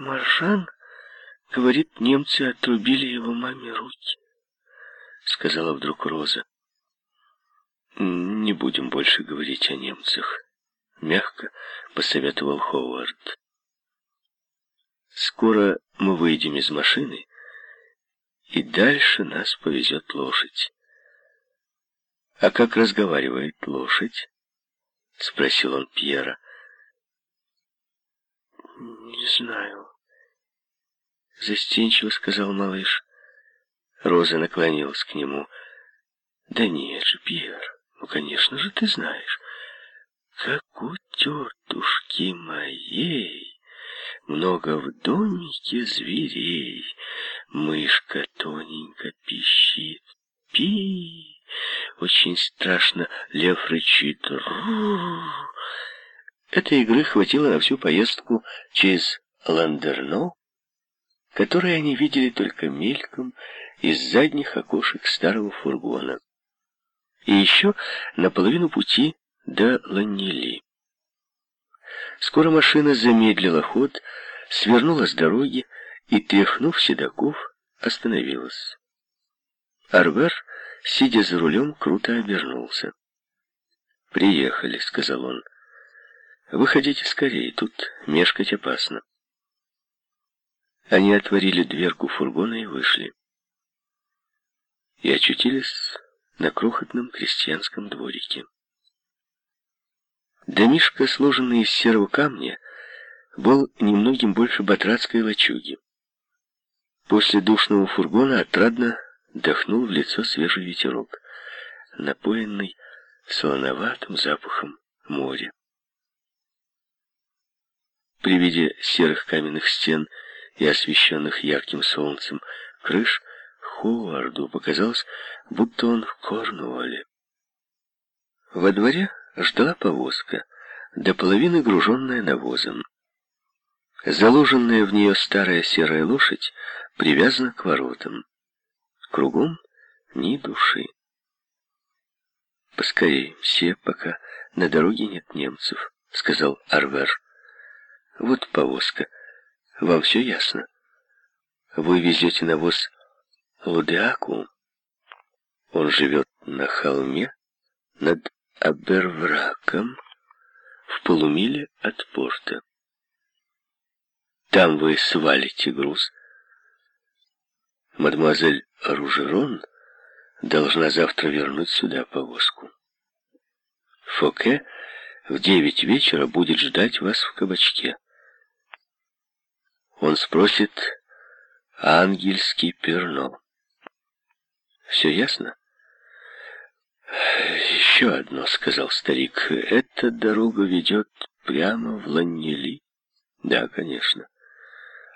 Маржан говорит, немцы отрубили его маме руки, сказала вдруг Роза. Не будем больше говорить о немцах, мягко посоветовал Ховард. Скоро мы выйдем из машины, и дальше нас повезет лошадь. А как разговаривает лошадь? Спросил он Пьера. Не знаю. Застенчиво сказал малыш. Роза наклонилась к нему. Да нет же, Пьер, ну, конечно же, ты знаешь. Как у тетушки моей много в домике зверей. Мышка тоненько пищит. Пи! Очень страшно лев рычит. Ру! Этой игры хватило на всю поездку через Ландерно, который они видели только мельком из задних окошек старого фургона. И еще на половину пути до Ланнели. Скоро машина замедлила ход, свернула с дороги и, тряхнув седаков, остановилась. Арвер, сидя за рулем, круто обернулся. «Приехали», — сказал он. «Выходите скорее, тут мешкать опасно». Они отворили дверку фургона и вышли. И очутились на крохотном крестьянском дворике. Домишко, сложенный из серого камня, был немногим больше батрацкой лачуги. После душного фургона отрадно дохнул в лицо свежий ветерок, напоенный солоноватым запахом моря. При виде серых каменных стен и освещенных ярким солнцем крыш Ховарду показалось, будто он в Корнуолле. Во дворе ждала повозка, до половины груженная навозом. Заложенная в нее старая серая лошадь привязана к воротам. Кругом ни души. «Поскорей, все, пока на дороге нет немцев», — сказал Арвер. «Вот повозка. Вам все ясно? Вы везете навоз Лудеаку. Он живет на холме над Абервраком в полумиле от порта. Там вы свалите груз. Мадемуазель Ружерон должна завтра вернуть сюда повозку. Фоке в девять вечера будет ждать вас в кабачке. Он спросит «Ангельский перно». Все ясно? «Еще одно», — сказал старик. «Эта дорога ведет прямо в Ланнели». «Да, конечно».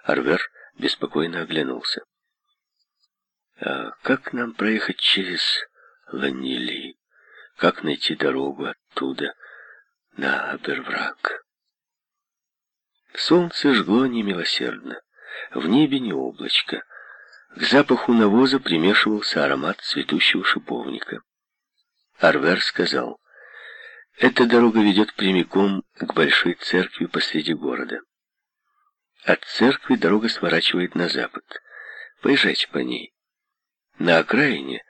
Арвер беспокойно оглянулся. «А как нам проехать через Ланнели? Как найти дорогу оттуда на Аберврак?» Солнце жгло немилосердно. В небе не облачко. К запаху навоза примешивался аромат цветущего шиповника. Арвер сказал, «Эта дорога ведет прямиком к большой церкви посреди города. От церкви дорога сворачивает на запад. Поезжайте по ней. На окраине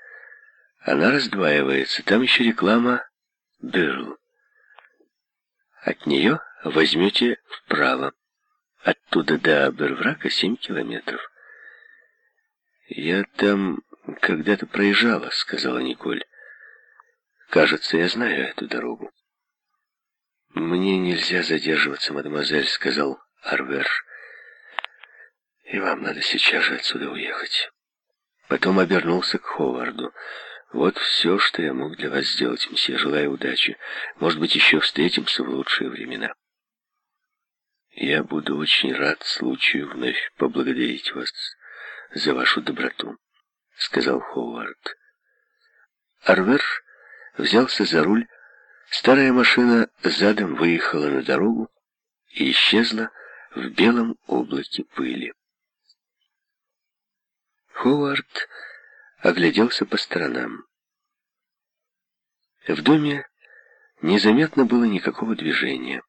она раздваивается. Там еще реклама «Берл». От нее возьмете вправо. Оттуда до Берврака семь километров. «Я там когда-то проезжала», — сказала Николь. Кажется, я знаю эту дорогу. Мне нельзя задерживаться, мадемуазель, сказал Арвер. И вам надо сейчас же отсюда уехать. Потом обернулся к Ховарду. Вот все, что я мог для вас сделать, мсье. Желаю удачи. Может быть, еще встретимся в лучшие времена. Я буду очень рад случаю вновь поблагодарить вас за вашу доброту, сказал Ховард. Арвер взялся за руль, старая машина задом выехала на дорогу и исчезла в белом облаке пыли. Ховард огляделся по сторонам. В доме незаметно было никакого движения.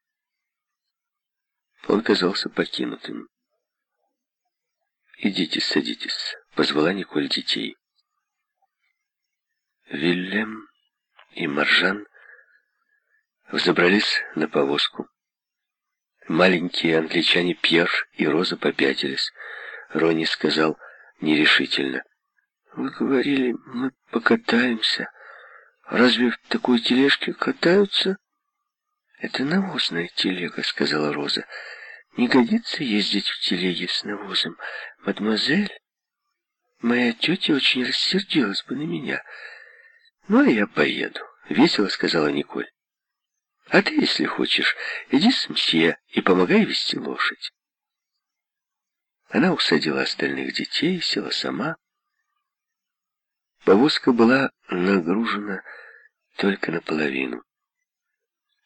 Он казался покинутым. «Идите, садитесь», — позвала Николь детей. Вильям и Маржан взобрались на повозку. Маленькие англичане Пьер и Роза попятились. Ронни сказал нерешительно. «Вы говорили, мы покатаемся. Разве в такой тележке катаются?» «Это навозная телега», — сказала Роза. «Не годится ездить в телеге с навозом. Мадемуазель, моя тетя очень рассердилась бы на меня. Ну, а я поеду», — весело сказала Николь. «А ты, если хочешь, иди с мсье и помогай вести лошадь». Она усадила остальных детей села сама. Повозка была нагружена только наполовину.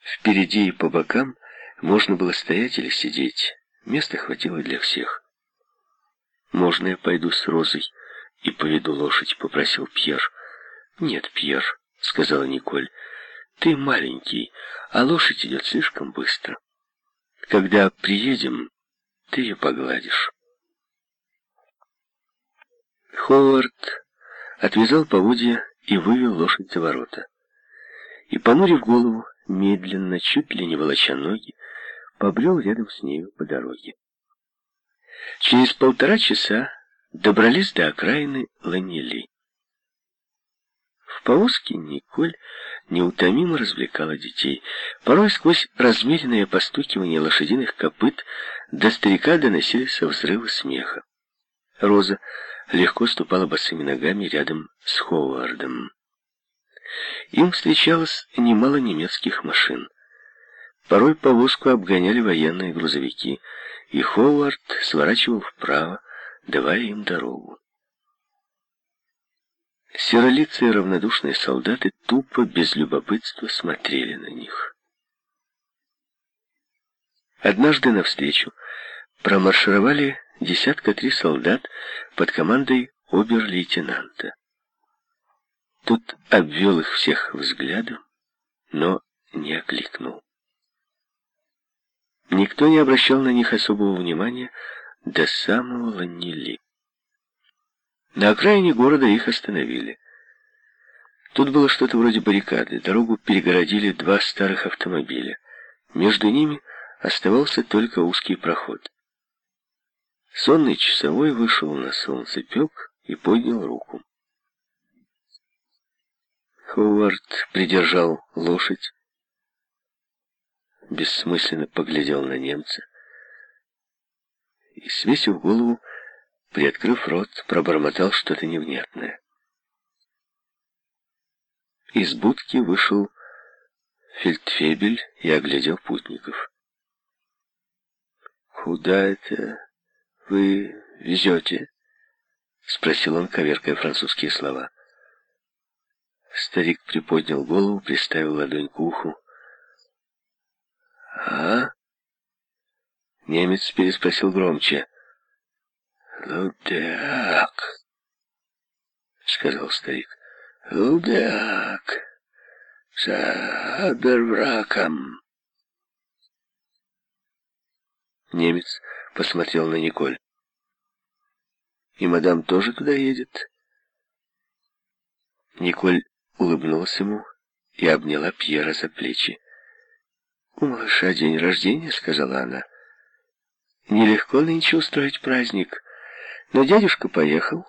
Впереди и по бокам можно было стоять или сидеть. Места хватило для всех. «Можно я пойду с Розой и поведу лошадь?» — попросил Пьер. «Нет, Пьер», — сказала Николь, — «ты маленький, а лошадь идет слишком быстро. Когда приедем, ты ее погладишь». Ховард отвязал поводья и вывел лошадь за ворота. И, понурив голову, медленно, чуть ли не волоча ноги, побрел рядом с нею по дороге. Через полтора часа добрались до окраины Ланели. В повозке Николь неутомимо развлекала детей. Порой сквозь размеренное постукивание лошадиных копыт до старика доносились взрывы смеха. Роза легко ступала босыми ногами рядом с Ховардом. Им встречалось немало немецких машин. Порой повозку обгоняли военные грузовики, и Ховард сворачивал вправо, давая им дорогу. Серолицые равнодушные солдаты тупо, без любопытства смотрели на них. Однажды навстречу промаршировали десятка три солдат под командой обер-лейтенанта. Тут обвел их всех взглядом, но не окликнул. Никто не обращал на них особого внимания до самого Ланнили. На окраине города их остановили. Тут было что-то вроде баррикады. Дорогу перегородили два старых автомобиля. Между ними оставался только узкий проход. Сонный часовой вышел на солнцепек и поднял руку. Ховард придержал лошадь, бессмысленно поглядел на немца и, свесив голову, приоткрыв рот, пробормотал что-то невнятное. Из будки вышел фельдфебель и оглядел путников. «Куда это вы везете?» — спросил он, коверкая французские слова. Старик приподнял голову, приставил ладонь к уху. «А?» Немец переспросил громче. «Лудеак», — сказал старик. «Лудеак, за Абервраком». Немец посмотрел на Николь. «И мадам тоже туда едет?» Николь улыбнулась ему и обняла Пьера за плечи. «У малыша день рождения», — сказала она. «Нелегко нынче устроить праздник, но дядюшка поехал,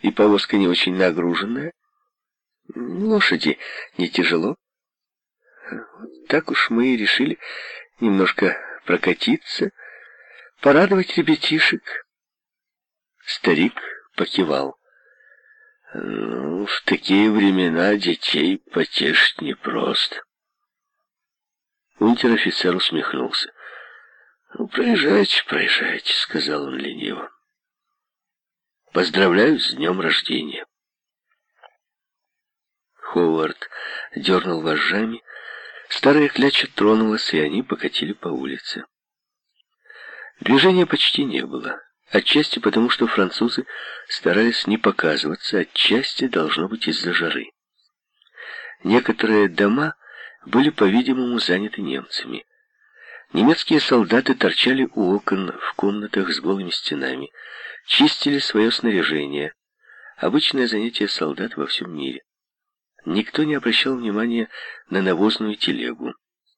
и повозка не очень нагруженная. Лошади не тяжело. Так уж мы и решили немножко прокатиться, порадовать ребятишек». Старик покивал. Ну, в такие времена детей потешить непросто. Унтер-офицер усмехнулся. «Ну, проезжайте, проезжайте», — сказал он лениво. «Поздравляю с днем рождения». Ховард дернул вожжами, старая кляча тронулась, и они покатили по улице. Движения почти не было. Отчасти потому, что французы старались не показываться, отчасти должно быть из-за жары. Некоторые дома были, по-видимому, заняты немцами. Немецкие солдаты торчали у окон в комнатах с голыми стенами, чистили свое снаряжение. Обычное занятие солдат во всем мире. Никто не обращал внимания на навозную телегу.